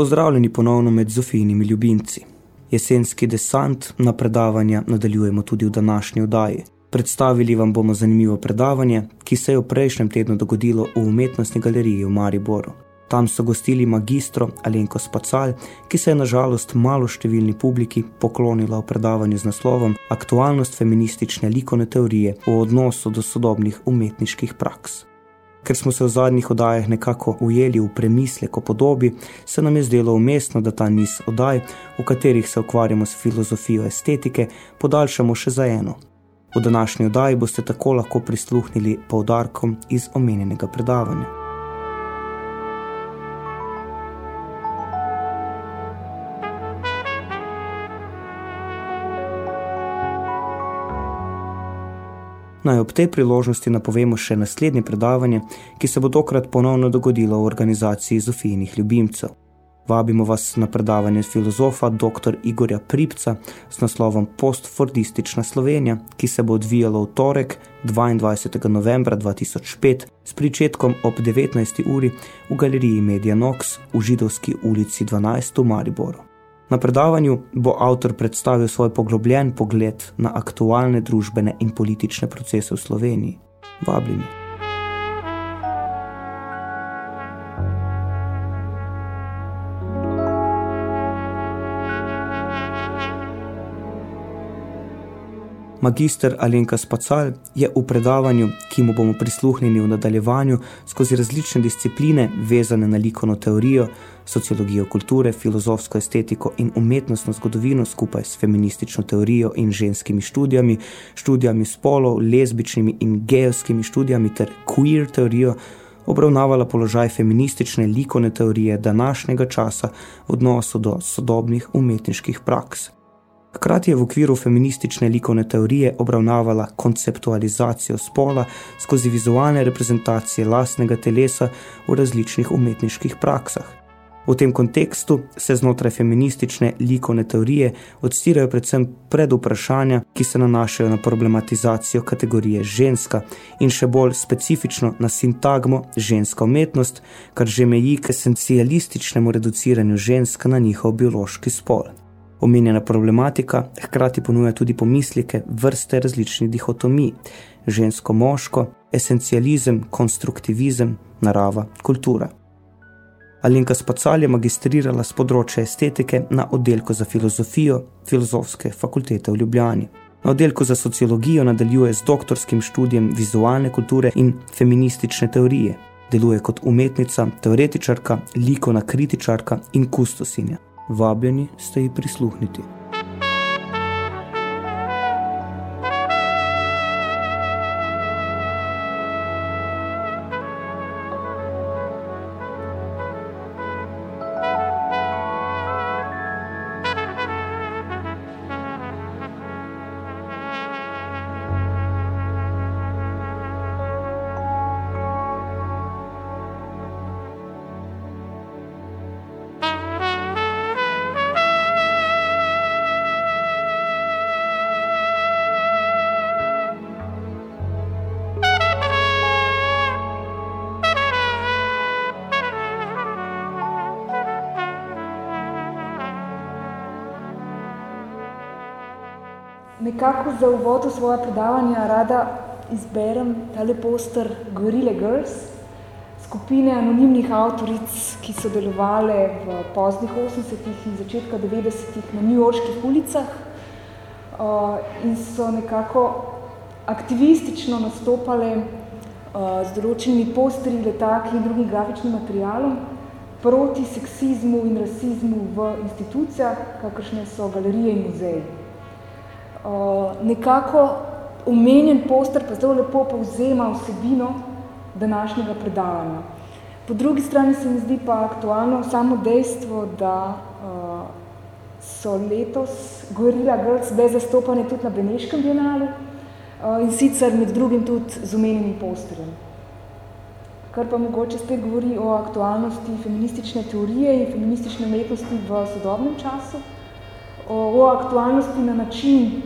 Pozdravljeni ponovno med Zofijnimi ljubimci. Jesenski desant na predavanja nadaljujemo tudi v današnji oddaji. Predstavili vam bomo zanimivo predavanje, ki se je v prejšnjem tednu dogodilo v umetnostni galeriji v Mariboru. Tam so gostili magistro Alenko Spacal, ki se je nažalost malo številni publiki poklonila v predavanju z naslovom Aktualnost feministične likovne teorije v odnosu do sodobnih umetniških praks. Ker smo se v zadnjih oddajah nekako ujeli v premislek o podobi, se nam je zdelo umestno, da ta niz oddaj, v katerih se ukvarjamo s filozofijo estetike, podaljšamo še za eno. V današnji oddaji boste tako lahko prisluhnili poudarkom iz omenjenega predavanja. Naj ob tej priložnosti napovemo še naslednje predavanje, ki se bo tokrat ponovno dogodilo v organizaciji Zofijnih ljubimcev. Vabimo vas na predavanje filozofa dr. Igorja Pripca s naslovom Postfordistična Slovenija, ki se bo odvijalo v torek 22. novembra 2005 s pričetkom ob 19. uri v galeriji Media Nox v Židovski ulici 12 v Mariboru. Na predavanju bo avtor predstavil svoj poglobljen pogled na aktualne družbene in politične procese v Sloveniji. Vabljeni. Magister Alenka Spacal je v predavanju, ki mu bomo prisluhnili v nadaljevanju, skozi različne discipline vezane na likovno teorijo, sociologijo kulture, filozofsko estetiko in umetnostno zgodovino skupaj s feministično teorijo in ženskimi študijami, študijami spolov, lezbičnimi in gejovskimi študijami ter queer teorijo, obravnavala položaj feministične likovne teorije današnjega časa v odnosu do sodobnih umetniških praks. Hkrati je v okviru feministične likovne teorije obravnavala konceptualizacijo spola skozi vizualne reprezentacije lastnega telesa v različnih umetniških praksah. V tem kontekstu se znotraj feministične likovne teorije odstirajo predvsem pred vprašanja, ki se nanašajo na problematizacijo kategorije ženska in še bolj specifično na sintagmo ženska umetnost, kar že meji k esencialističnemu reduciranju ženska na njihov biološki spol. Omenjena problematika hkrati ponuja tudi pomislike vrste različnih dihotomij, žensko-moško, esencializem, konstruktivizem, narava, kultura. Alenka Spacal je magistrirala z področja estetike na oddelku za filozofijo Filozofske fakultete v Ljubljani. Na oddelku za sociologijo nadaljuje z doktorskim študijem vizualne kulture in feministične teorije. Deluje kot umetnica, teoretičarka, likovna kritičarka in kustosinja vabljeni ste ji prisluhniti. Nekako za uvod v svoje predavanja rada izberem tale poster Gorilla Girls, skupine anonimnih avtoric, ki so delovale v poznih 80-ih in začetka 90-ih na newyorških ulicah uh, in so nekako aktivistično nastopale uh, z določenimi posteri, letaki in drugim grafičnim materialom proti seksizmu in rasizmu v institucijah, kakršne so galerije in muzeji. Uh, nekako omenjen poster pa zelo lepo povzema vsebino današnjega predavanja. Po drugi strani se mi zdi pa aktualno samo dejstvo, da uh, so letos Gorilla Girls bile zastopane tudi na Beneškem bienalu uh, in sicer med drugim tudi z omenjenim posterjem. Kar pa mogoče spet govori o aktualnosti feministične teorije in feministične umetnosti v sodobnem času, o, o aktualnosti na način,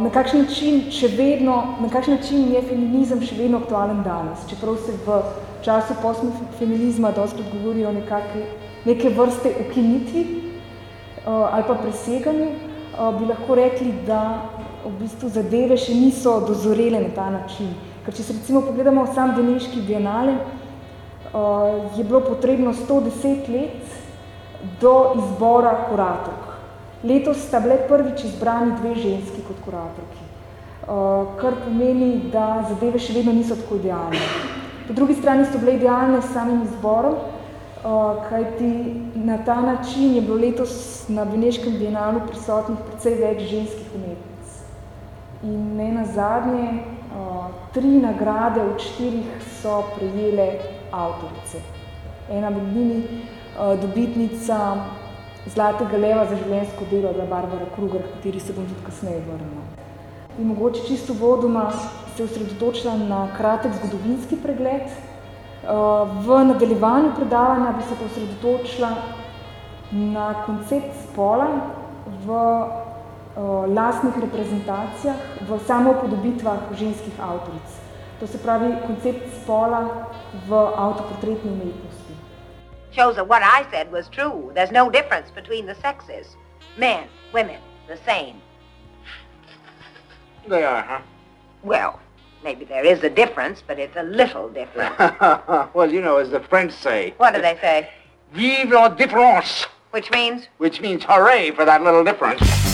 na kakšen način še vedno, na kakšen način je feminizem še vedno aktualen danes, čeprav se v času postfeminizma doskrat govori o nekake, neke vrste ukinitvi ali pa preseganju, bi lahko rekli, da v bistvu zadeve še niso dozorele na ta način. Ker če se recimo pogledamo v sam Deneški bienale, je bilo potrebno 110 let do izbora kuratork. Letos sta bile prvič izbrani dve ženski kot kuratorki, kar pomeni, da zadeve še vedno niso tako idealne. Po drugi strani so bile idealne s samim izborom, kajti na ta način je bilo letos na Beneškem bienalu prisotnih precej več ženskih umetnic. In ne na zadnje, tri nagrade od štirih so prejele avtorice. Ena med njimi dobitnica Zlatega leva za življenjsko delo, da Barbara Kruger, kateri se bom tudi kasneje vrnila. In mogoče čisto vodoma se osredotočila na kratek zgodovinski pregled. Eh, v nadaljevanju predavanja bi se pa osredotočila na koncept spola v eh, lastnih reprezentacijah, v samopodobitvah ženskih avtoric. To se pravi koncept spola v avtoportretni umetnosti. Shows that what I said was true. There's no difference between the sexes. Men, women, the same. They are, huh? Well, Maybe there is a difference, but it's a little different. well, you know, as the French say. What do they say? Vive la différence! Which means? Which means hooray for that little difference.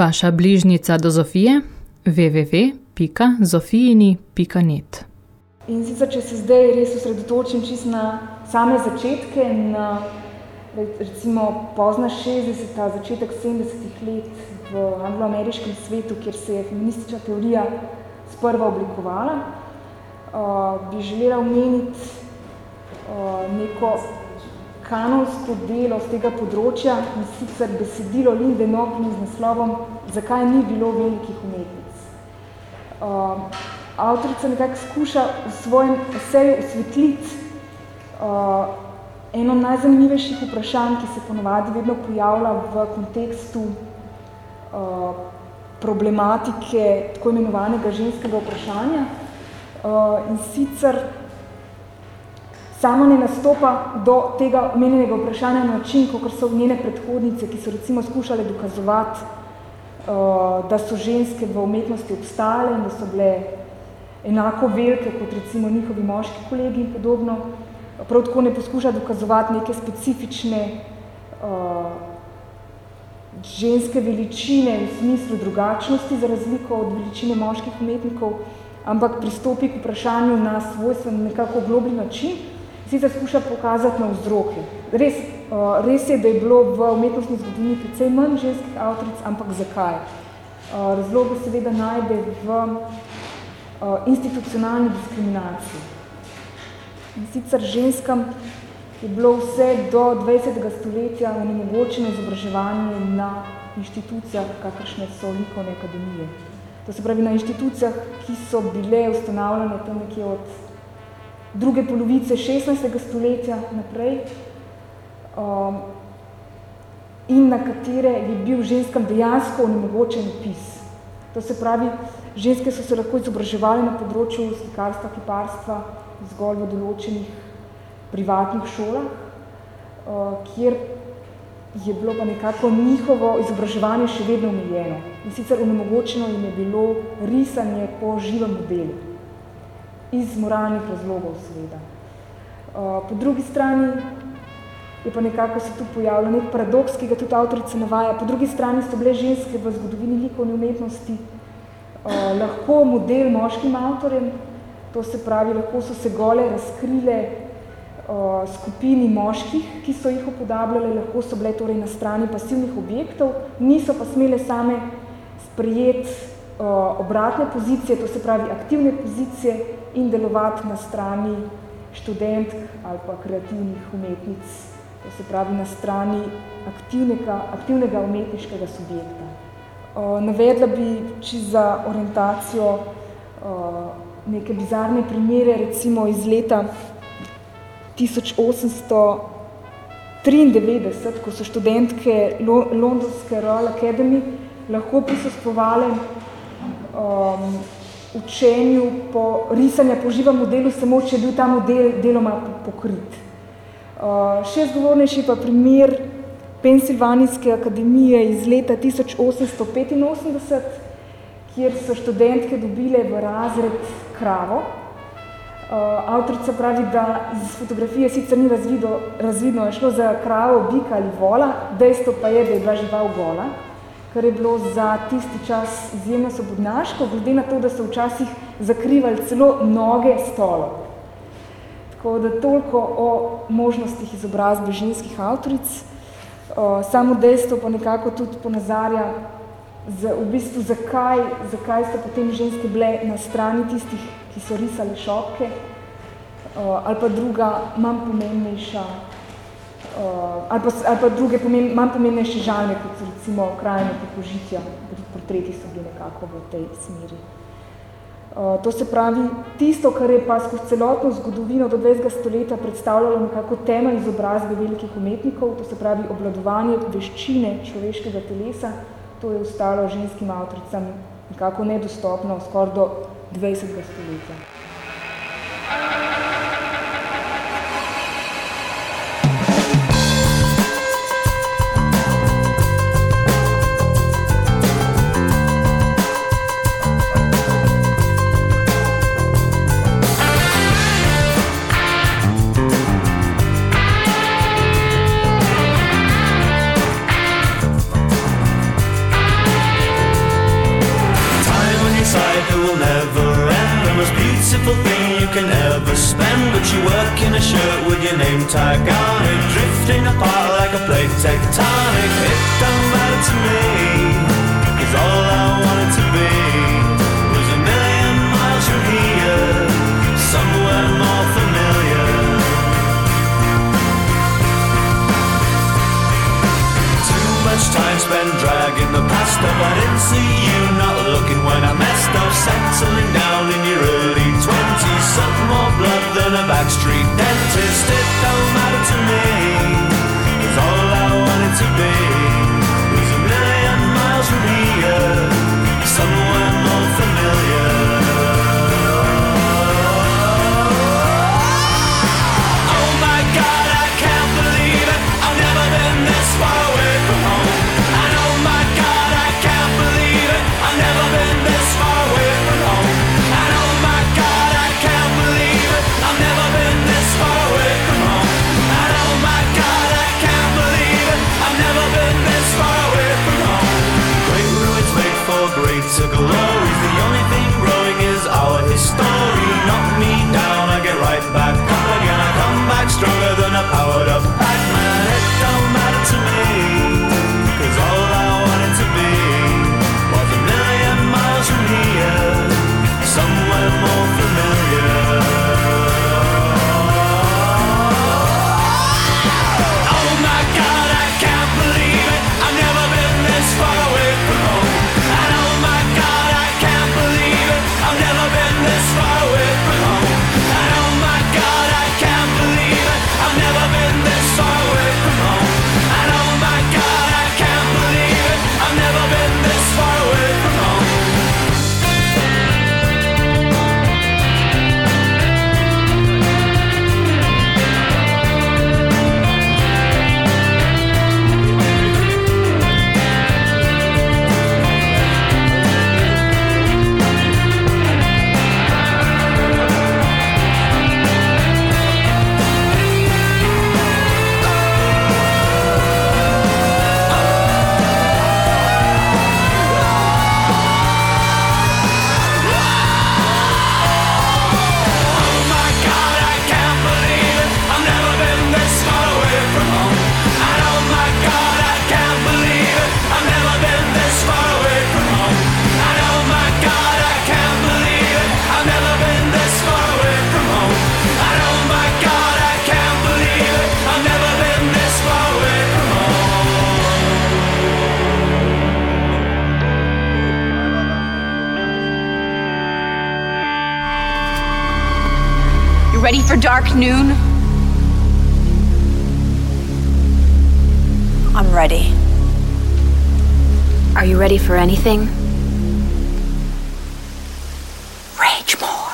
Vaša bližnica do Zofije www.zofijini.net In sicer, če se zdaj res osredotočim čisto na same začetke, na recimo pozna 60. začetek 70. let v angloameriškem svetu, kjer se je feministična teorija sprva oblikovala, uh, bi želela omeniti uh, neko kanonsko delo z tega področja in sicer besedilo Linde Nokni z naslovom Zakaj ni bilo velikih umetnic. Uh, avtorica nekako skuša v svojem eseju osvetliti uh, eno najzanimivejših vprašanj, ki se ponovadi vedno pojavlja v kontekstu uh, problematike tako imenovanega ženskega vprašanja. Uh, in sicer sama ne nastopa do tega omenjenega vprašanja na način, kot so njene predhodnice, ki so recimo skušale dokazovati, uh, da so ženske v umetnosti obstale in da so bile enako velike kot recimo njihovi moški kolegi in podobno. Prav tako ne poskuša dokazovati neke specifične uh, ženske veličine v smislu drugačnosti za razliko od veličine moških umetnikov, ampak pristopi k vprašanju na svojstven nekako globli način, sicer skuša pokazati na vzroke. Res, uh, res je, da je bilo v umetnostni zgodini precej manj ženskih avtoric, ampak zakaj? Uh, razlogo seveda najde v uh, institucionalni diskriminaciji. In sicer ženskam je bilo vse do 20. stoletja onemogočeno izobraževanje na inštitucijah, kakršne so likovne akademije. To se pravi na inštitucijah, ki so bile ustanavljene tam nekje od druge polovice 16. stoletja naprej um, in na katere je bil ženskam dejansko onemogočen pis. To se pravi, ženske so se lahko izobraževali na področju slikarstva, kiparstva, zgolj v določenih privatnih šolah, uh, kjer je bilo pa nekako njihovo izobraževanje še vedno omejeno. In sicer onemogočeno jim je bilo risanje po živem modelu. Iz moralnih razlogov, seveda. Uh, po drugi strani je pa nekako se tu pojavljal nek paradoks, ki ga tudi avtorica navaja. Po drugi strani so bile ženske v zgodovini likovne umetnosti uh, lahko model moškim avtorjem, to se pravi, lahko so se gole razkrile skupini moških, ki so jih upodabljali, lahko so bile torej na strani pasivnih objektov, niso pa smele same sprejeti obratne pozicije, to se pravi aktivne pozicije in delovati na strani študentk ali pa kreativnih umetnic, to se pravi na strani aktivnega, aktivnega umetniškega subjekta. Navedla bi či za orientacijo neke bizarne primere, recimo iz leta 1893, ko so študentke Londonske Royal Academy lahko prisostvovale um, učenju po risanju po živem modelu, samo če je bil ta model deloma pokrit. Uh, še zgovornejši pa primer Pensilvanijske akademije iz leta 1885, kjer so študentke dobile v razred kravo, Uh, avtorica pravi, da iz fotografije sicer ni razvidno, razvidno, je šlo za kravo, bika ali vola, dejstvo pa je, da je bila žival gola, kar je bilo za tisti čas izjemno sobodnaško, glede na to, da so včasih zakrivali celo noge stolo. Tako da toliko o možnostih izobrazbe ženskih avtoric. Samo dejstvo pa nekako tudi ponazarja, za, v bistvu zakaj, zakaj so potem ženske bile na strani tistih ki so risali šopke, ali pa druga, manj pomembnejša, ali, pa, ali pa druge pomen, manj pomembnejše žalme, kot so recimo krajine požitja, portreti so bili nekako v tej smeri. Uh, to se pravi, tisto, kar je pa skozi celotno zgodovino do 20. stoletja predstavljalo nekako temelj izobrazbe velikih umetnikov, to se pravi obladovanje veščine človeškega telesa, to je ostalo ženskim avtoricam nekako nedostopno, skoraj do 20. stoletja. beautiful can ever spend. But you work in a shirt with your name tag on it, drifting apart like a plate tectonic. It don't matter to me, cause all I wanted to be was a million miles from here, somewhere more familiar. Too much time spent dragging the past up. I didn't see you not looking when I messed up, settling down in your early than a backstreet dentist. It don't matter to me. Cause all I wanted to be was a million miles from here, glories. The only thing growing is our history. Knock me down, I get right back up again. I come back stronger than a powered up Pac-Man. Ready for anything? Rage more.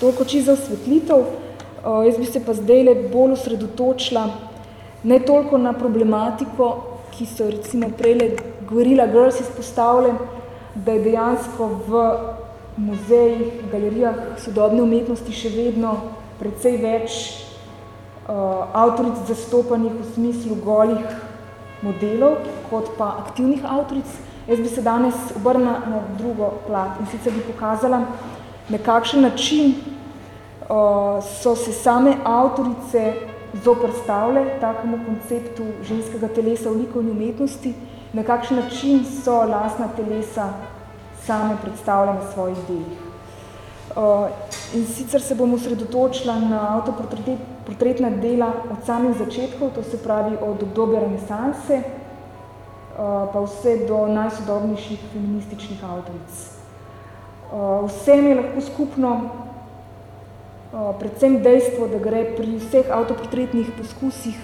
Toliko čisto za osvetlitev. Uh, jaz bi se pa zdaj bolj osredotočila ne toliko na problematiko, ki so recimo prejle Gorilla Girls izpostavile, da je dejansko v muzejih, galerijah sodobne umetnosti še vedno precej več uh, avtoric zastopanih v smislu golih modelov, kot pa aktivnih avtoric. Jaz bi se danes obrnila na drugo plat in sicer bi pokazala, na kakšen način uh, so se same avtorice zoprstavile takemu konceptu ženskega telesa v likovni umetnosti, na kakšen način so lastna telesa same predstavljene v svojih delih. Uh, in sicer se bom osredotočila na avtoportretna dela od samih začetkov, to se pravi od obdobja renesanse, uh, pa vse do najsodobnejših feminističnih avtoric. Uh, vsem je lahko skupno uh, predvsem dejstvo, da gre pri vseh avtoportretnih poskusih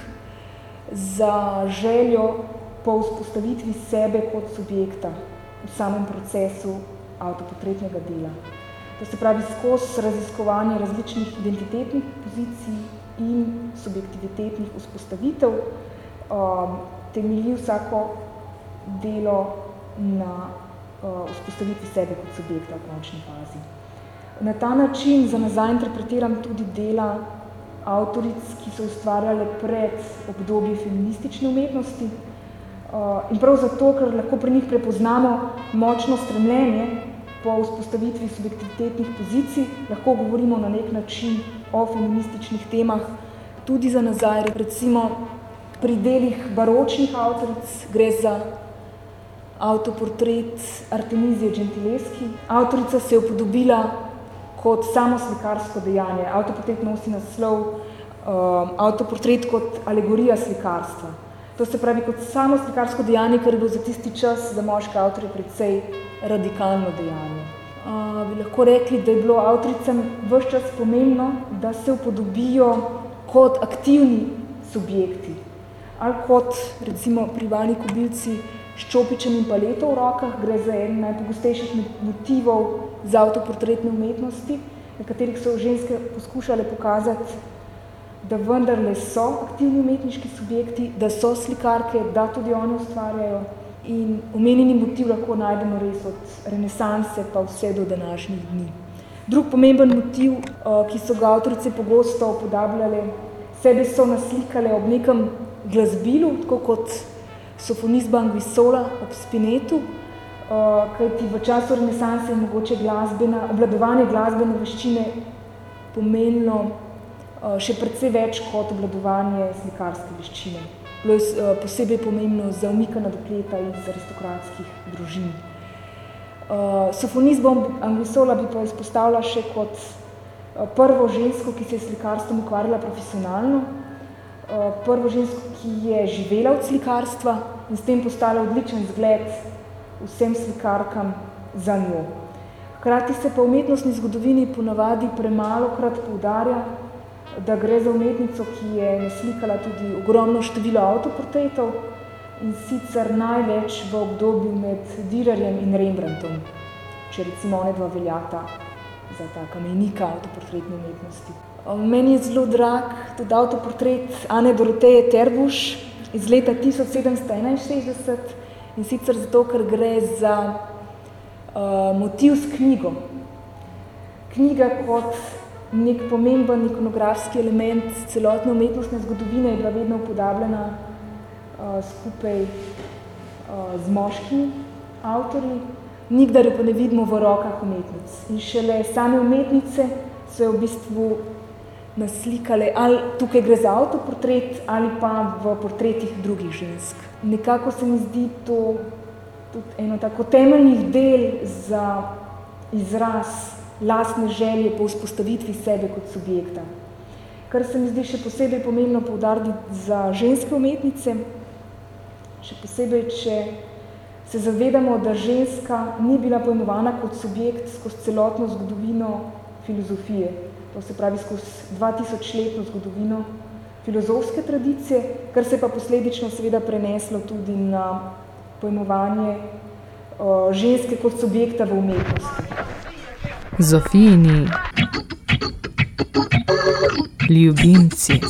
za željo po vzpostavitvi sebe kot subjekta v samem procesu avtoportretnega dela. To se pravi skozi raziskovanje različnih identitetnih pozicij in subjektivitetnih vzpostavitev, um, temelji vsako delo na uh, vzpostavitvi sebe kot subjekta v končni fazi. Na ta način za nazaj interpretiram tudi dela avtoric, ki so ustvarjale pred obdobje feministične umetnosti, Uh, in prav zato, ker lahko pri njih prepoznamo močno stremljenje po vzpostavitvi subjektivitetnih pozicij, lahko govorimo na nek način o feminističnih temah, tudi za nazaj, recimo pri delih baročnih avtoric, gre za avtoportret Artemizije Gentileski. Avtorica se je upodobila kot samo slikarsko dejanje. Avtoportret nosi naslov um, avtoportret kot alegorija slikarstva. To se pravi kot samo slikarsko dejanje, kar je bilo za tisti čas za moške avtorje precej radikalno dejanje. Uh, bi lahko rekli, da je bilo avtoricam vse čas pomembno, da se upodobijo kot aktivni subjekti ali kot recimo privani kobilci s čopičem in paleto v rokah, gre za en najpogostejših motivov za avtoportretne umetnosti, na katerih so ženske poskušale pokazati da vendarle so aktivni umetniški subjekti, da so slikarke, da tudi oni ustvarjajo in omenjeni motiv lahko najdemo res od renesanse pa vse do današnjih dni. Drug pomemben motiv, eh, ki so ga avtorice pogosto upodabljale, sebe so naslikale ob nekem glasbilu, tako kot sofonizba Anguissola ob spinetu, eh, kajti v času renesanse je mogoče glasbena, obladovanje glasbene veščine pomenilo Eh, še predvsej več kot obladovanje slikarske veščine. Bilo je eh, posebej pomembno za umikana dekleta iz aristokratskih družin. Eh, Sofonizbom Anglisola bi pa izpostavila še kot prvo žensko, ki se je slikarstvom ukvarjala profesionalno, prvo žensko, ki je živela od slikarstva in s tem postala odličen zgled vsem slikarkam za njo. Hkrati se pa umetnostni zgodovini ponavadi premalo krat poudarja, da gre za umetnico, ki je naslikala tudi ogromno število avtoportretov in sicer največ v obdobju med Dirarjem in Rembrandtom, če recimo one dva veljata za ta kamenika avtoportretne umetnosti. Meni je zelo drag tudi avtoportret Ane Doroteje Terbuš iz leta 1761 in sicer zato, ker gre za uh, motiv s knjigo. Knjiga kot nek pomemben ikonografski element celotne umetnostne zgodovine je bila vedno upodabljena uh, skupaj uh, z moškimi avtorji, nikdar jo pa ne vidimo v rokah umetnic. In šele same umetnice so jo v bistvu naslikale, ali tukaj gre za avtoportret ali pa v portretih drugih žensk. Nekako se mi zdi to tudi eno tako temeljnih del za izraz lastne želje po vzpostavitvi sebe kot subjekta. Kar se mi zdi še posebej pomembno poudariti za ženske umetnice, še posebej, če se zavedamo, da ženska ni bila pojmovana kot subjekt skozi celotno zgodovino filozofije, to se pravi skozi 2000-letno zgodovino filozofske tradicije, kar se pa posledično seveda preneslo tudi na pojmovanje ženske kot subjekta v umetnosti. Zofijini ljubimci.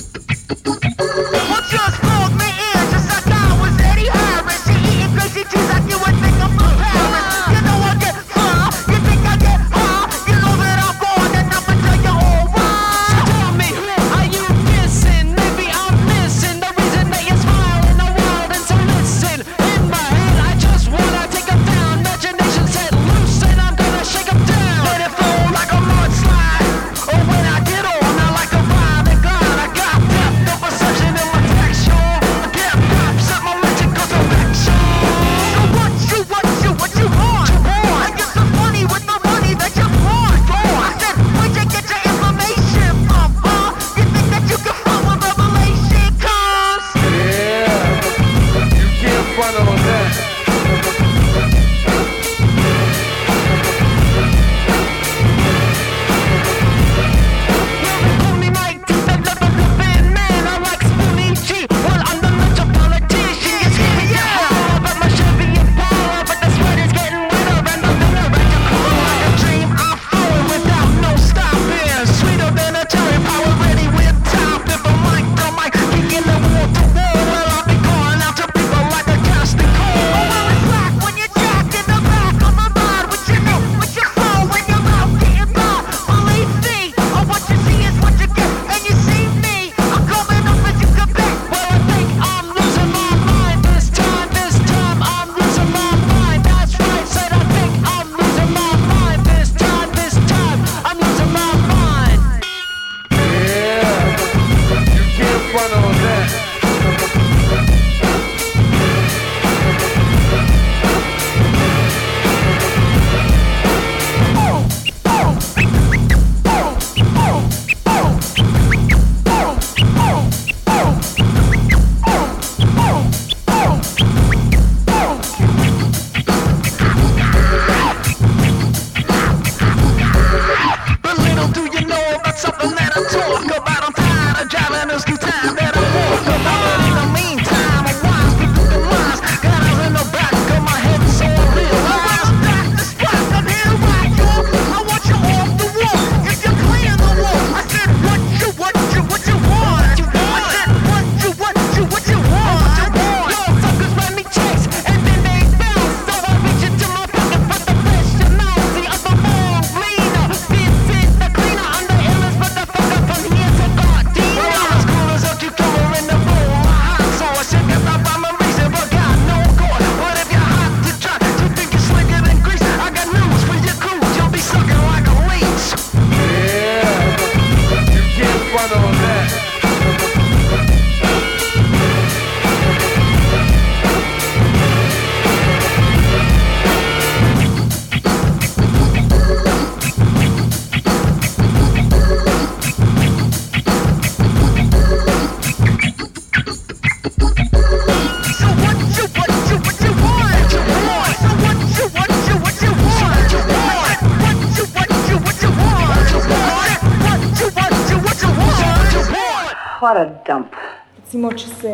Recimo, če se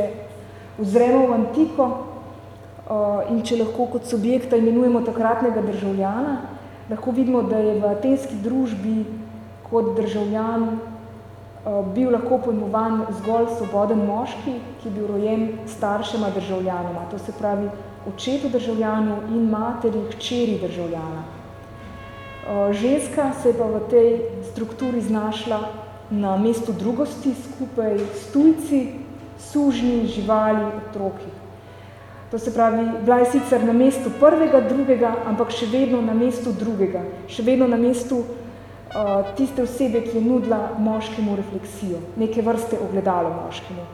ozremo v antiko uh, in če lahko kot subjekta imenujemo takratnega državljana, lahko vidimo, da je v atenski družbi kot državljan uh, bil lahko pojmovan zgolj svoboden moški, ki je bil rojen staršema državljanoma, to se pravi očetu državljanu in materi, hčeri državljana. Uh, ženska se je pa v tej strukturi znašla na mestu drugosti skupaj s tujci, sužnji, živali, otroki. To se pravi, bila je sicer na mestu prvega, drugega, ampak še vedno na mestu drugega, še vedno na mestu uh, tiste osebe, ki je nudila moškemu refleksijo, neke vrste ogledalo moškemu.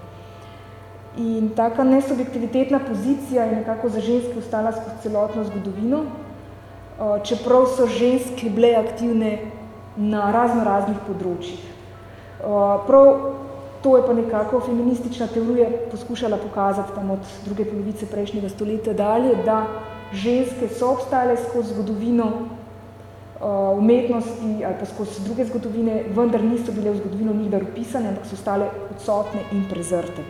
In taka nesubjektivitetna pozicija je nekako za ženske ostala skozi celotno zgodovino, uh, čeprav so ženske bile aktivne na razno raznih področjih. Uh, prav To je pa nekako feministična teorija poskušala pokazati tam od druge polovice prejšnjega stoletja dalje, da ženske so obstajale skozi zgodovino uh, umetnosti ali pa skozi druge zgodovine, vendar niso bile v zgodovino nikdar upisane, ampak so ostale odsotne in prezrte.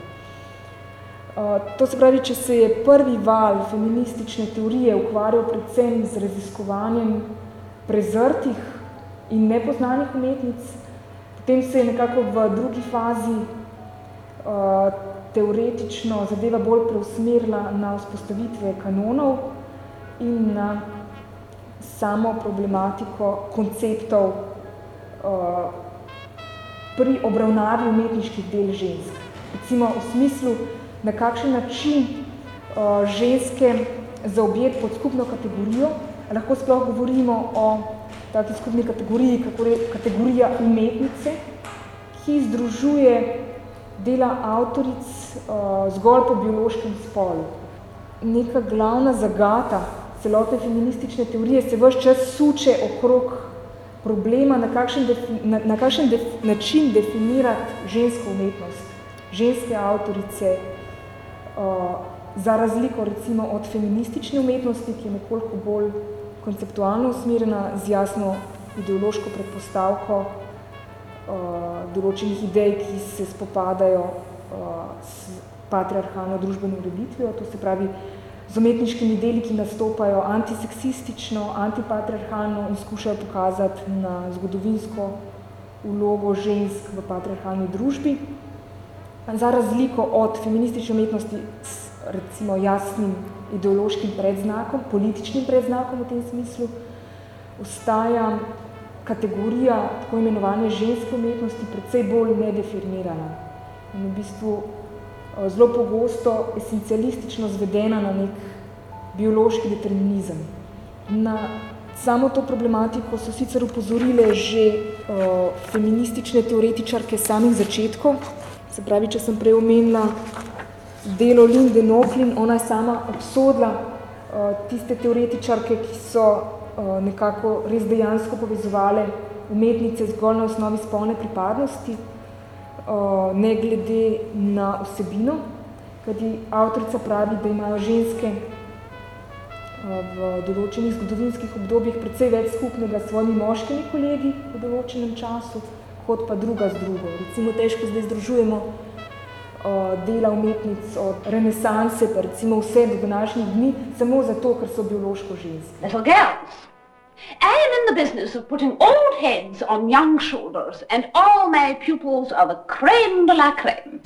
Uh, to se pravi, če se je prvi val feministične teorije ukvarjal predvsem z raziskovanjem prezrtih in nepoznanih umetnic, Potem se je nekako v drugi fazi uh, teoretično zadeva bolj preusmerila na vzpostavitve kanonov in na samo problematiko konceptov uh, pri obravnavi umetniških del žensk. Recimo v smislu, na kakšen način uh, ženske zaobjeti pod skupno kategorijo, lahko sploh govorimo o taki skupni kategoriji, kategorija umetnice, ki združuje dela avtoric uh, zgolj po biološkem spolu. Neka glavna zagata celotne feministične teorije se vse čas suče okrog problema, na kakšen, defi, na, na kakšen def, način definirati žensko umetnost, ženske avtorice, uh, za razliko recimo od feministične umetnosti, ki je nekoliko bolj konceptualno usmerjena z jasno ideološko predpostavko uh, določenih idej, ki se spopadajo uh, s patriarhalno družbeno ureditvijo, to se pravi z umetniškimi deli, ki nastopajo antiseksistično, antipatriarhalno in skušajo pokazati na zgodovinsko vlogo žensk v patriarhalni družbi. Za razliko od feministične umetnosti s recimo jasnim ideološkim predznakom, političnim predznakom v tem smislu, ostaja kategorija tako imenovane ženske umetnosti predvsej bolj nedefinirana in v bistvu eh, zelo pogosto esencialistično zvedena na nek biološki determinizem. Na samo to problematiko so sicer upozorile že uh, feministične teoretičarke samih začetkov, se pravi, če sem prej omenila delo Linde Noflin, ona je sama obsodila uh, tiste teoretičarke, ki so uh, nekako res dejansko povezovale umetnice zgolj na osnovi spolne pripadnosti, uh, ne glede na osebino, kajti avtorica pravi, da imajo ženske v določenih zgodovinskih obdobjih precej več skupnega s svojimi moškimi kolegi v določenem času, kot pa druga z drugo. Recimo težko zdaj združujemo dela umetnic od renesanse, pa recimo vse do današnjih dni, samo zato, ker so biološko ženske. Little girls. I am in the business of putting old heads on young shoulders, and all my pupils are the creme de la creme.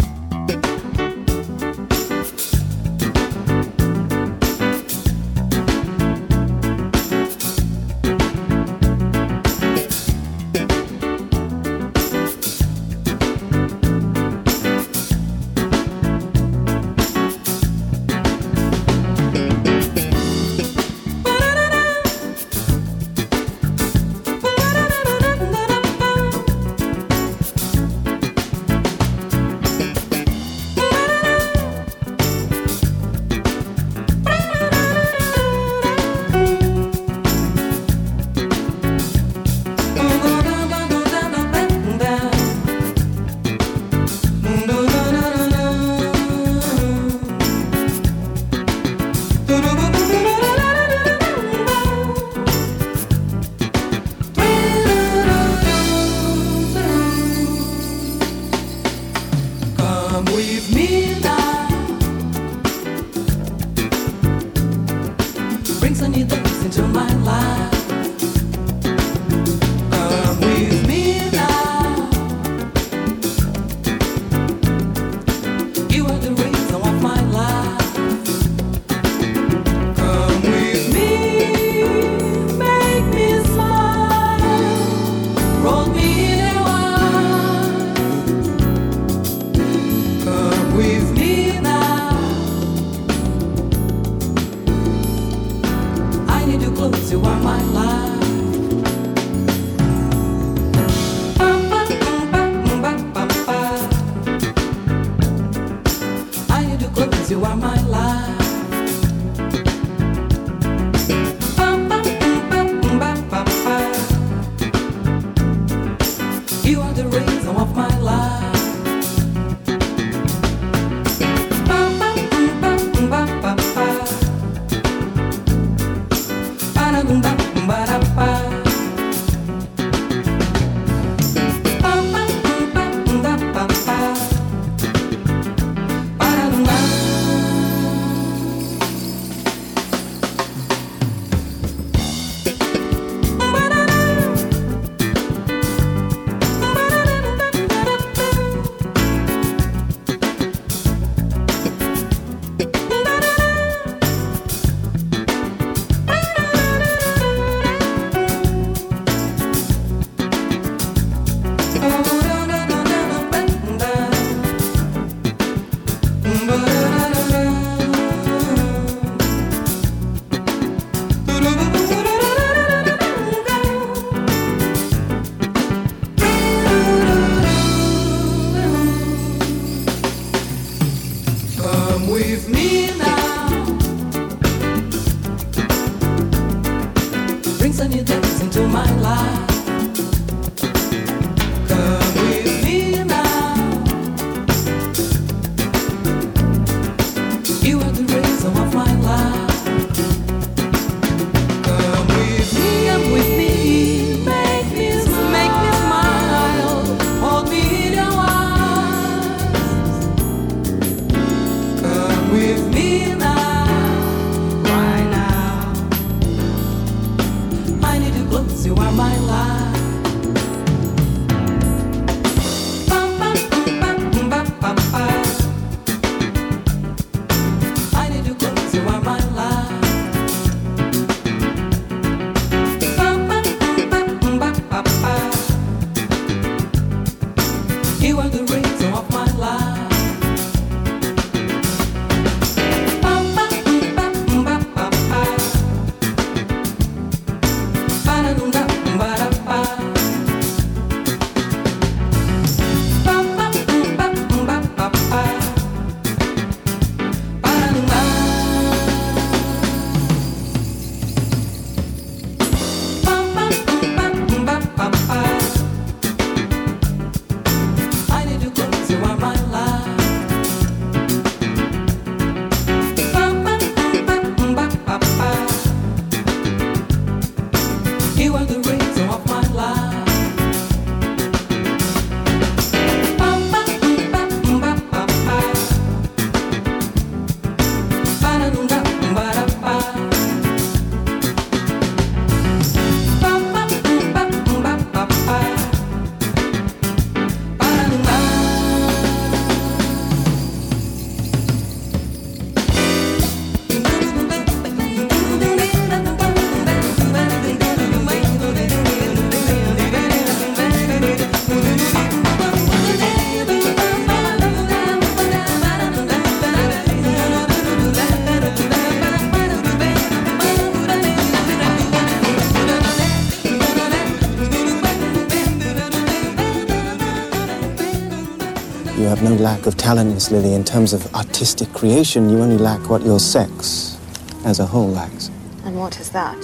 lack of talents, Lily. In terms of artistic creation, you only lack what your sex as a whole lacks. And what is that?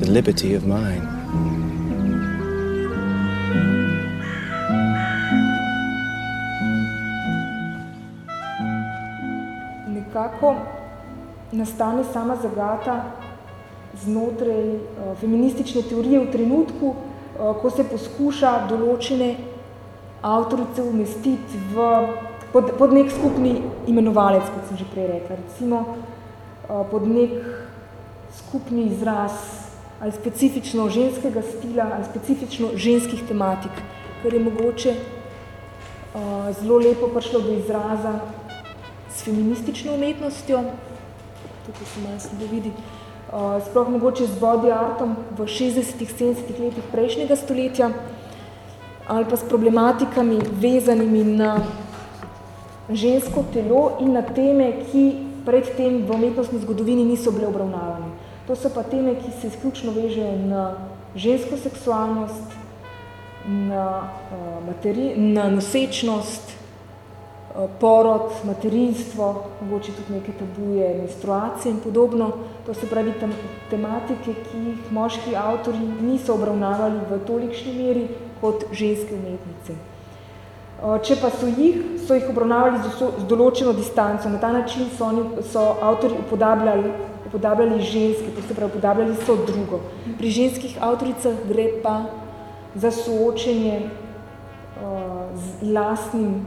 The liberty of mind. Nekako nastane sama zagata znotraj eh, feministične teorije v trenutku, eh, ko se poskuša določene avtorice umestiti v, pod, pod nek skupni imenovalec, kot sem že prej rekla, recimo eh, pod nek skupni izraz ali specifično ženskega stila ali specifično ženskih tematik, kar je mogoče uh, zelo lepo prišlo do izraza s feministično umetnostjo, tukaj se malo slabo vidi, uh, sploh mogoče z body artom v 60-ih, 70-ih letih prejšnjega stoletja, ali pa s problematikami vezanimi na žensko telo in na teme, ki predtem v umetnostni zgodovini niso bile obravnavane. To so pa teme, ki se izključno vežejo na žensko seksualnost, na, uh, materi, na nosečnost, uh, porod, materinstvo, mogoče tudi neke tabuje, menstruacije in podobno. To se pravi tem, tematike, ki jih moški avtori niso obravnavali v tolikšni meri kot ženske umetnice. Če pa so jih, so jih obravnavali z določeno distanco. Na ta način so, oni, so avtori upodabljali upodabljali ženske, to se pravi, upodabljali so drugo. Pri ženskih avtoricah gre pa za soočenje uh, z, lastnim,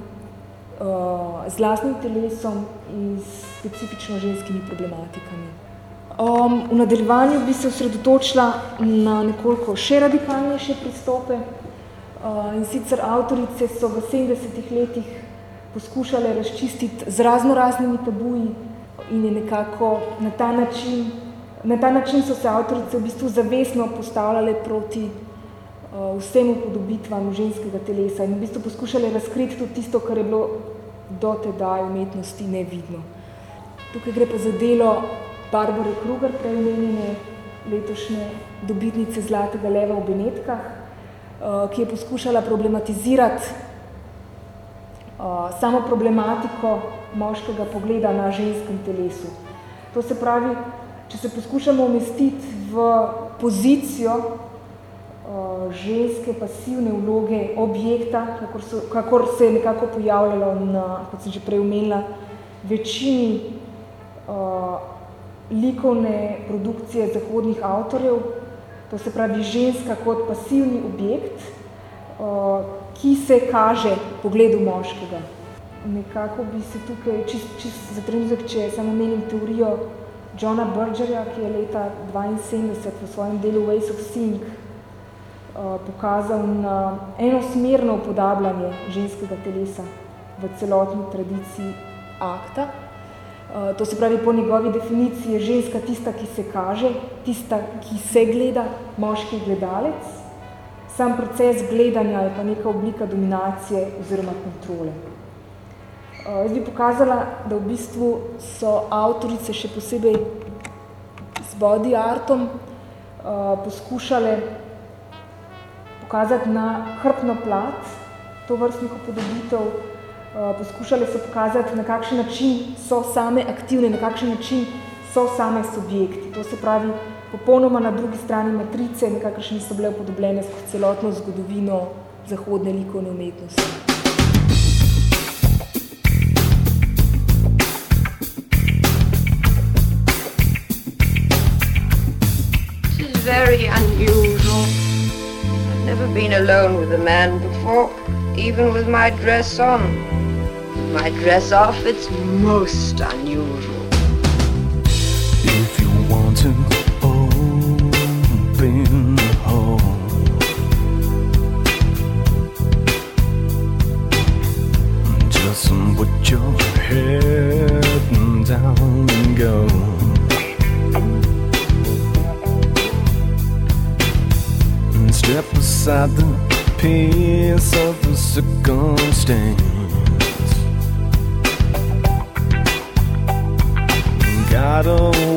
uh, z lastnim telesom in s specifično ženskimi problematikami. Um, v nadaljevanju bi se osredotočila na nekoliko še radikalnejše pristope. Uh, in sicer avtorice so v 70-ih letih poskušale razčistiti z razno raznimi tabuji in je nekako na ta način, na ta način so se avtorice v bistvu zavestno postavljale proti uh, vsem upodobitvam ženskega telesa in v bistvu poskušale razkriti tudi tisto, kar je bilo do tedaj umetnosti nevidno. Tukaj gre pa za delo Barbare Kruger, preomenjene letošnje dobitnice Zlatega leva v Benetkah, ki je poskušala problematizirati uh, samo problematiko moškega pogleda na ženskem telesu. To se pravi, če se poskušamo umestiti v pozicijo uh, ženske pasivne vloge objekta, kakor, so, kakor se je nekako pojavljalo na, kot sem že prej omenila, večini uh, likovne produkcije zahodnih avtorjev, to se pravi ženska kot pasivni objekt, ki se kaže pogledu moškega nekako bi se tukaj, čist, čist za trenutek, če samo menim teorijo Johna Bergerja, ki je leta 72 v svojem delu Ways of uh, pokazal na enosmerno upodabljanje ženskega telesa v celotni tradiciji akta. Uh, to se pravi, po njegovi definiciji je ženska tista, ki se kaže, tista, ki se gleda, moški gledalec. Sam proces gledanja je pa neka oblika dominacije oziroma kontrole. Uh, jaz bi pokazala, da v bistvu so avtorice še posebej z body artom uh, poskušale pokazati na hrbno plat to vrstnih upodobitev, poskušale so pokazati, na kakšen način so same aktivne, na kakšen način so same subjekti. To se pravi, popolnoma na drugi strani matrice, nekakršne so bile upodobljene skozi celotno zgodovino zahodne likovne umetnosti. very unusual. I've never been alone with a man before, even with my dress on. My dress off, it's most unusual. If you want to open the hole, just put your head down and go. Step aside the piece of the circumstance. I don't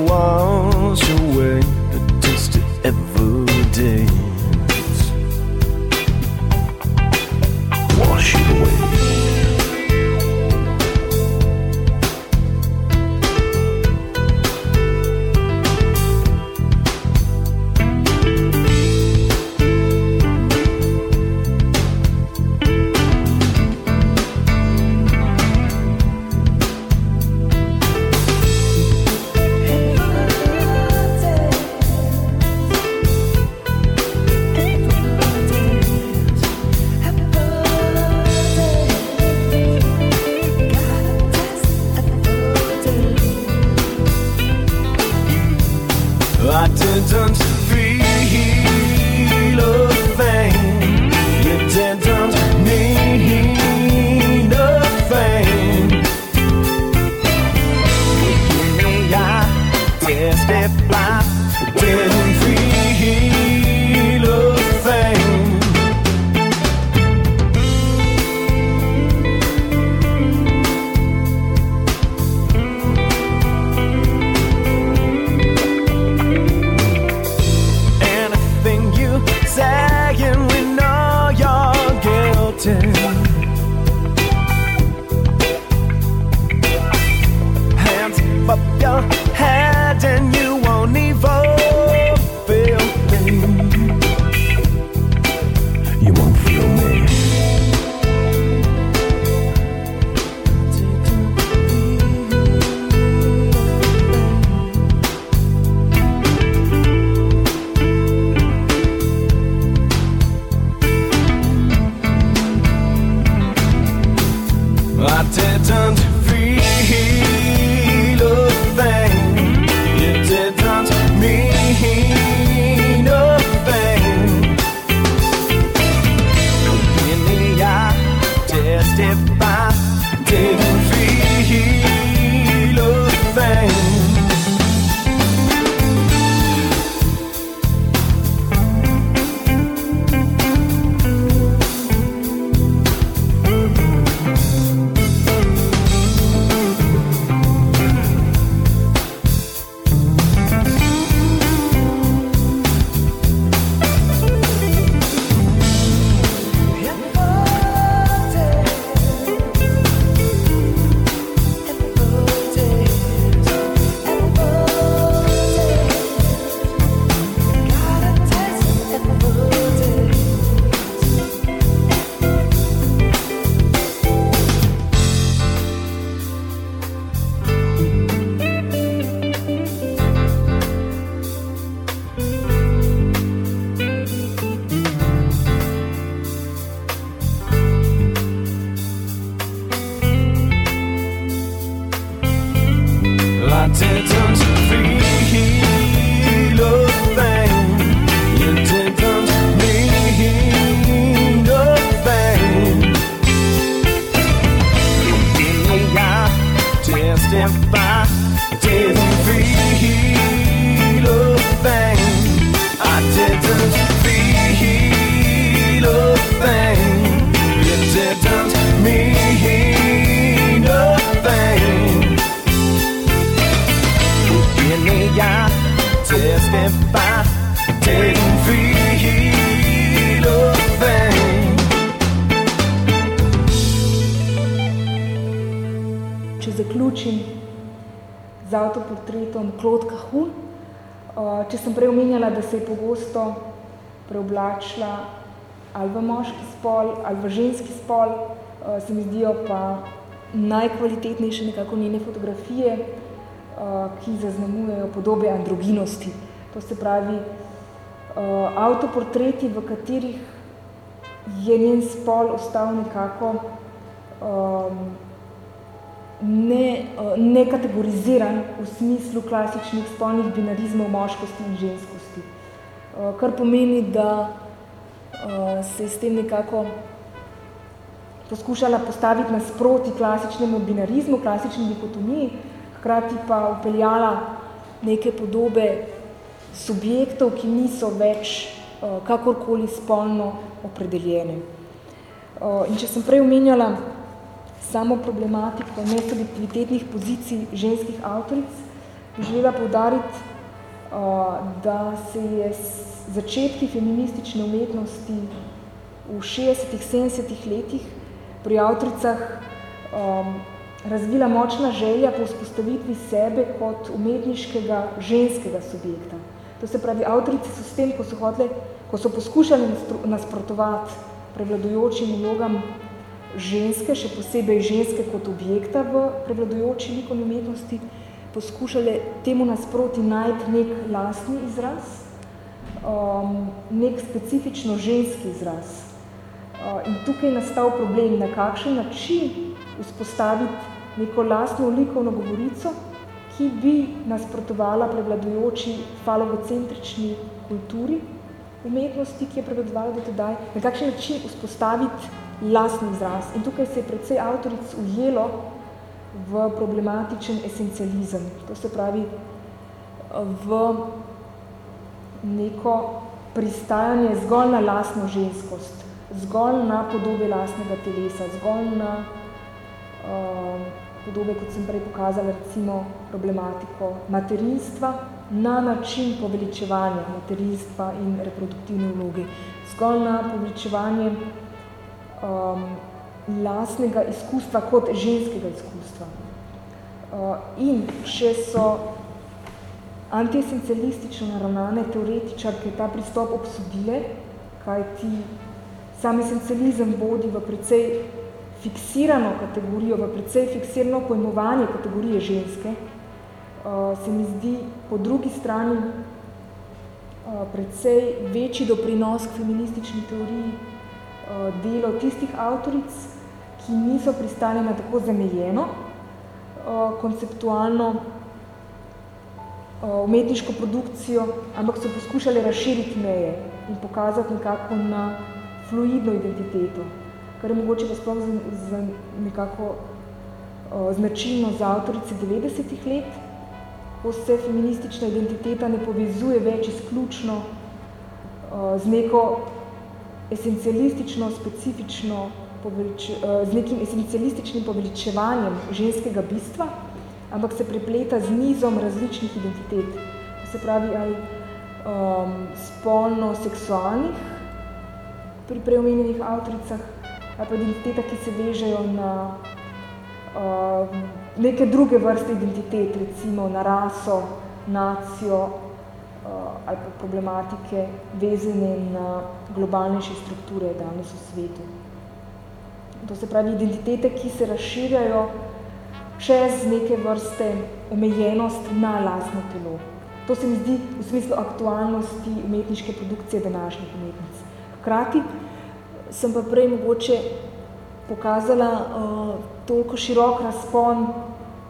najkvalitetnejše nekako njene fotografije, uh, ki zaznamujejo podobe androginosti. To se pravi, uh, avtoportreti, v katerih je njen spol ostal nekako um, ne, uh, ne kategoriziran v smislu klasičnih spolnih binarizmov moškosti in ženskosti. Kar pomeni, da se je s tem nekako poskušala postaviti nasproti klasičnemu binarizmu, klasični dikotomiji, hkrati pa upeljala neke podobe subjektov, ki niso več uh, kakorkoli spolno opredeljene. Uh, in če sem prej omenjala samo problematiko nesubjektivitetnih pozicij ženskih avtoric, bi želela poudariti, uh, da se je začetki feministične umetnosti v 60-ih, 70-ih letih pri avtoricah um, razvila močna želja po vzpostavitvi sebe kot umetniškega ženskega subjekta. To se pravi, avtorice so s tem, ko so, hotele, ko so poskušali nasprotovati prevladujočim vlogam ženske, še posebej ženske kot objekta v prevladujoči likovni umetnosti, poskušali temu nasproti najti nek lastni izraz, um, nek specifično ženski izraz. Uh, in tukaj je nastal problem, na kakšen način vzpostaviti neko lastno likovno govorico, ki bi nasprotovala prevladujoči falogocentrični kulturi umetnosti, ki je prevladovala do tedaj, na kakšen način vzpostaviti lastni izraz. In tukaj se je predvsej avtoric ujelo v problematičen esencializem. To se pravi v neko pristajanje zgolj na lastno ženskost, zgolj na podobe lastnega telesa, zgolj na uh, podobe, kot sem prej pokazala, recimo problematiko materinstva, na način poveličevanja materinstva in reproduktivne vloge, zgolj na poveličevanje um, lastnega izkustva kot ženskega izkustva. Uh, in če so antiesencialistično naravnane teoretičarke ta pristop obsodile, kaj ti sam esencializem vodi v precej fiksirano kategorijo, v precej fiksirano pojmovanje kategorije ženske, uh, se mi zdi po drugi strani uh, precej večji doprinos k feministični teoriji uh, delo tistih avtoric, ki niso pristali na tako zamejeno, konceptualno umetniško produkcijo, ampak so poskušali razširiti meje in pokazati nekako na fluidno identiteto, kar je mogoče pa sploh za, za nekako uh, značilno za avtorice 90-ih let, ko se feministična identiteta ne povezuje več izključno uh, z neko esencialistično, specifično, povelič, uh, z nekim esencialističnim poveličevanjem ženskega bistva, ampak se prepleta z nizom različnih identitet. Se pravi, ali um, spolno-seksualnih pri preomenjenih avtoricah, ali pa identiteta, ki se vežejo na uh, neke druge vrste identitet, recimo na raso, nacijo uh, ali pa problematike vezene na globalnejše strukture danes v svetu. To se pravi identitete, ki se razširjajo čez neke vrste omejenost na lastno telo. To se mi zdi v smislu aktualnosti umetniške produkcije današnjih umetnic. Hkrati sem pa prej mogoče pokazala uh, toliko širok razpon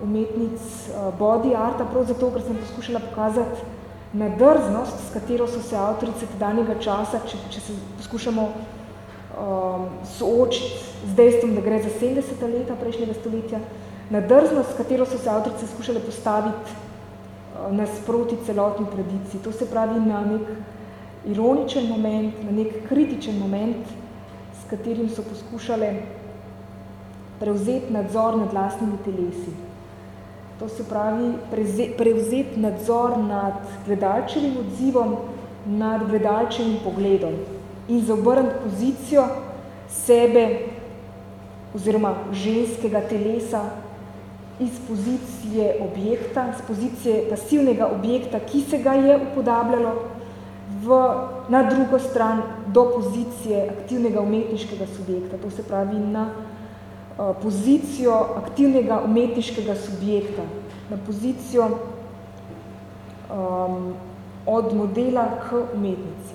umetnic uh, body arta, prav zato, ker sem poskušala pokazati nedrznost, s katero so se avtorice tedanjega časa, če, če se poskušamo um, soočiti z dejstvom, da gre za 70 leta prejšnjega stoletja, na drznost, s katero so se avtorice skušale postaviti uh, nasproti celotni tradiciji. To se pravi na nek ironičen moment, na nek kritičen moment, s katerim so poskušale prevzeti nadzor nad lastnimi telesi. To se pravi prevzeti nadzor nad gledalčevim odzivom, nad gledalčevim pogledom in zaobrniti pozicijo sebe oziroma ženskega telesa iz pozicije objekta, z pozicije pasivnega objekta, ki se ga je upodabljalo v, na drugo stran do pozicije aktivnega umetniškega subjekta, to se pravi na uh, pozicijo aktivnega umetniškega subjekta, na pozicijo um, od modela k umetnici.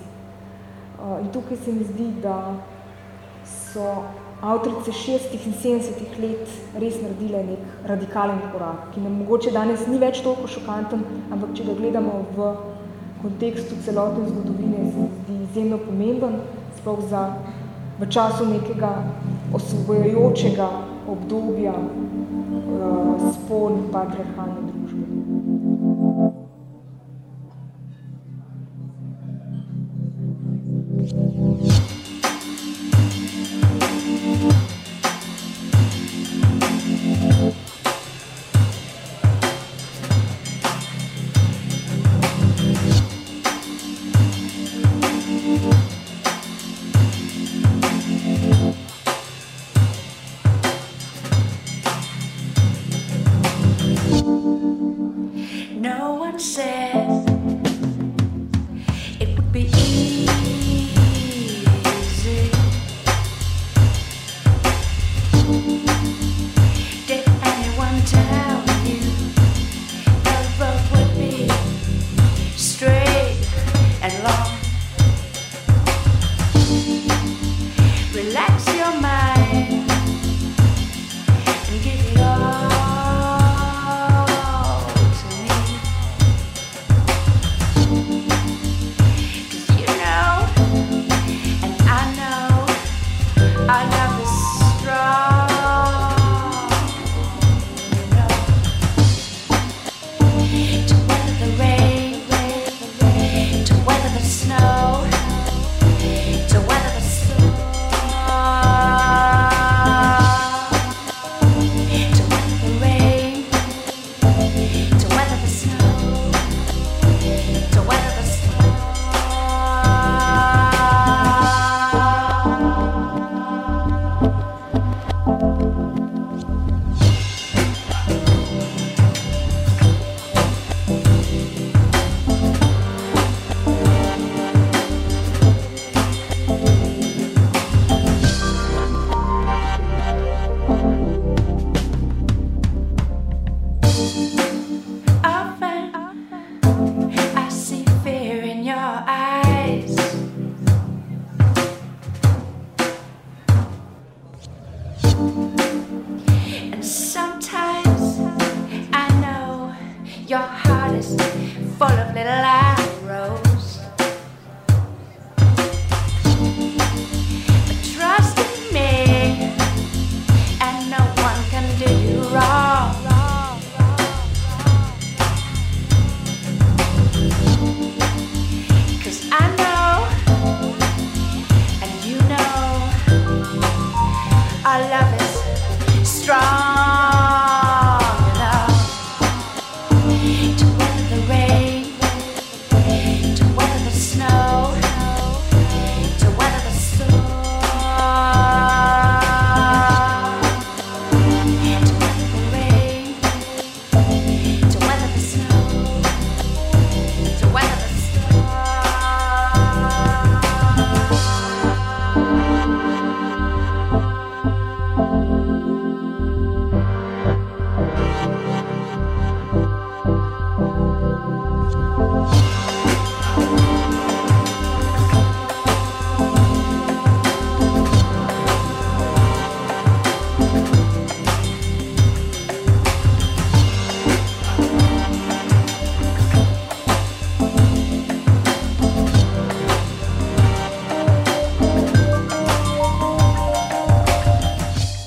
Uh, in tukaj se mi zdi, da so avtorice 60 in 70 let res naredile nek radikalen korak, ki nam mogoče danes ni več toliko šokanten, ampak če ga gledamo v kontekstu celotne zgodovine, se zdi izjemno pomemben, sploh za v času nekega osvobojajočega obdobja uh, spon patriarhalne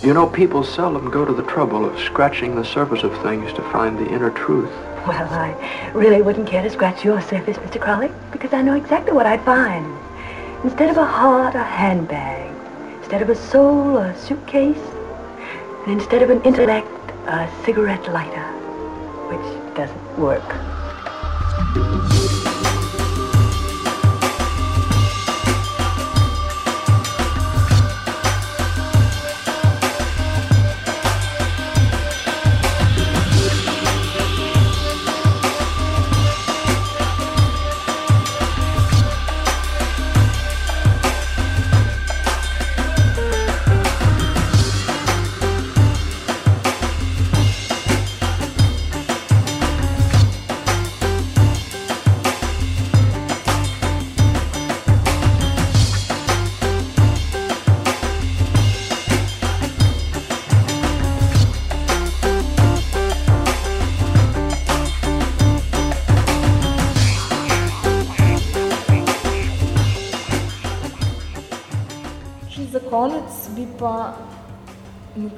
You know, people seldom go to the trouble of scratching the surface of things to find the inner truth. Well, I really wouldn't care to scratch your surface, Mr. Crowley, because I know exactly what I'd find. Instead of a heart, a handbag. Instead of a soul, a suitcase. And instead of an intellect, a cigarette lighter, which doesn't work.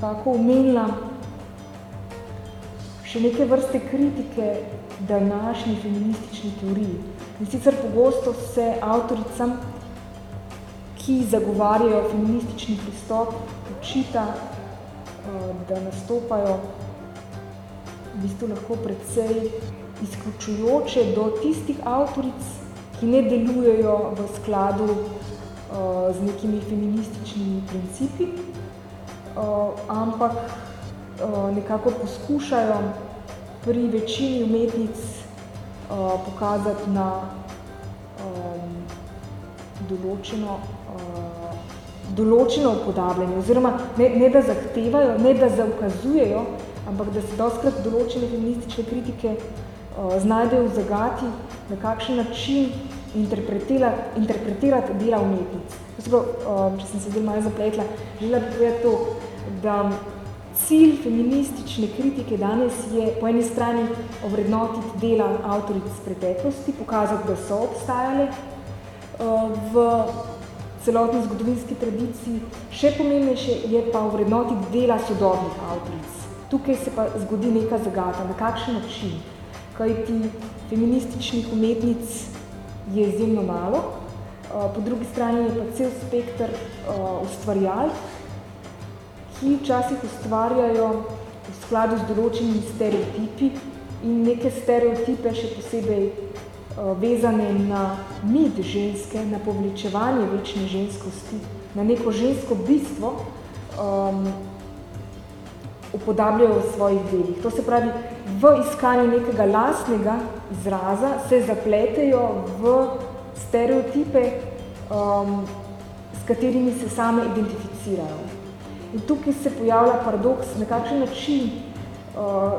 Nekako omenila še neke vrste kritike današnji feministični teoriji. In sicer pogosto se avtoricam, ki zagovarjajo feministični pristop, očita, eh, da nastopajo v bistvu lahko precej izključujoče do tistih avtoric, ki ne delujejo v skladu uh, z nekimi feminističnimi principi, ampak uh, nekako poskušajo pri večini umetnic uh, pokazati na določeno, določeno upodabljanje, oziroma ne, ne da zahtevajo, ne da zaukazujejo, ampak da se doskrat določene feministične kritike uh, znajdejo v zagati, na kakšen način interpretirati, interpretirati dela umetnic. Prav, um, če sem se zdaj malo zapletla, želela bi povedati to, da cilj feministične kritike danes je po eni strani ovrednotiti dela avtoric preteklosti, pokazati, da so obstajale uh, v celotni zgodovinski tradiciji. Še pomembnejše je pa ovrednotiti dela sodobnih avtoric. Tukaj se pa zgodi neka zagata, na kakšen način. Kajti feminističnih umetnic je izjemno malo, po drugi strani je pa cel spektr ustvarjalk, ki včasih ustvarjajo v skladu z določenimi stereotipi in neke stereotipe še posebej vezane na mit ženske, na povlečevanje večne ženskosti, na neko žensko bistvo, um, upodabljajo v svojih delih. To se pravi, v iskanju nekega lastnega izraza se zapletejo v stereotipe, um, s katerimi se same identificirajo. In tukaj se pojavlja paradoks, na kakšen način uh,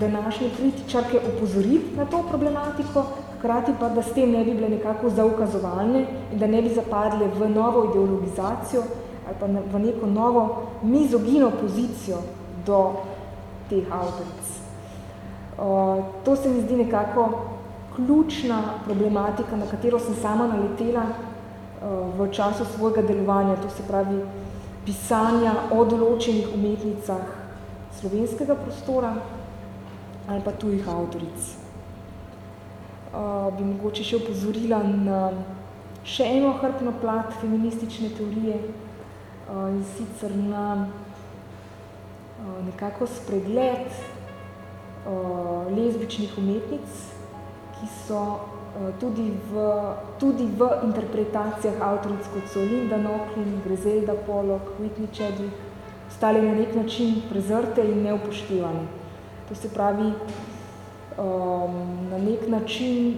današnje kritičarke opozoriti na to problematiko, hkrati pa, da s tem ne bi bile nekako zaukazovalne in da ne bi zapadle v novo ideologizacijo ali pa v neko novo mizogino pozicijo do teh avtoric. Uh, to se mi zdi nekako ključna problematika, na katero sem sama naletela uh, v času svojega delovanja, to se pravi pisanja o določenih umetnicah slovenskega prostora ali pa tujih avtoric. Uh, bi mogoče še upozorila na še eno hrbno plat feministične teorije uh, in sicer na uh, nekako spregled uh, lezbičnih umetnic, ki so tudi, v, tudi v interpretacijah avtoric, kot so Linda Nochlin, Griselda Pollock, Whitney Chadwick, stali na nek način prezrte in neupoštevane. To se pravi, um, na nek način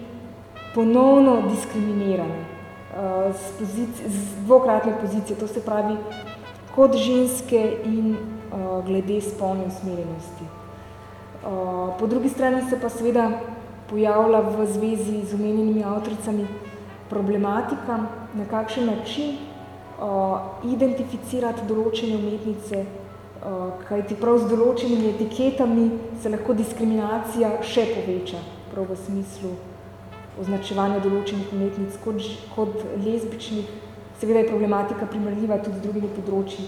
ponovno diskriminirane uh, z, pozici, z dvokratne pozicije, to se pravi kot ženske in uh, glede spolne usmerjenosti. Uh, po drugi strani se pa seveda pojavlja v zvezi z omenjenimi avtoricami problematika, na kakšen način uh, identificirati določene umetnice, uh, kajti prav z določenimi etiketami se lahko diskriminacija še poveča, prav v smislu označevanja določenih umetnic kot, kot lezbičnih. Seveda je problematika primerljiva tudi z drugimi področji,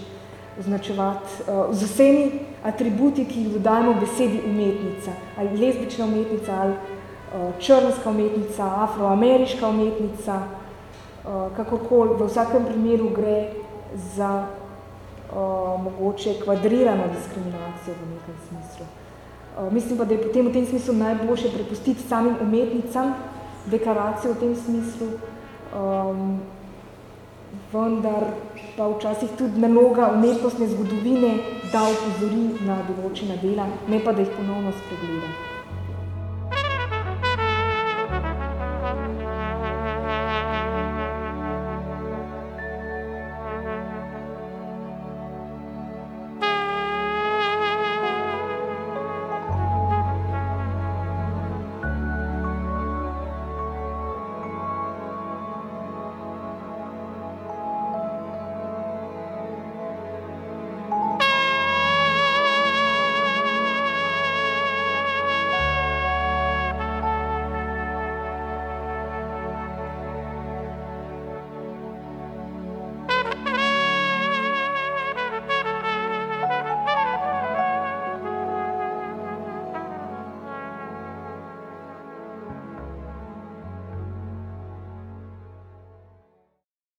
označevati uh, z vsemi atributi, ki jih dodajamo besedi umetnica, ali lezbična umetnica, ali črnska umetnica, afroameriška umetnica, uh, kakokoli, v vsakem primeru gre za uh, mogoče kvadrirano diskriminacijo v nekem smislu. Mislim pa, da je potem v tem smislu najboljše prepustiti samim umetnicam deklaracijo v tem smislu, um, vendar pa včasih tudi naloga umetnostne zgodovine, da upozori na določena dela, ne pa da jih ponovno spregleda.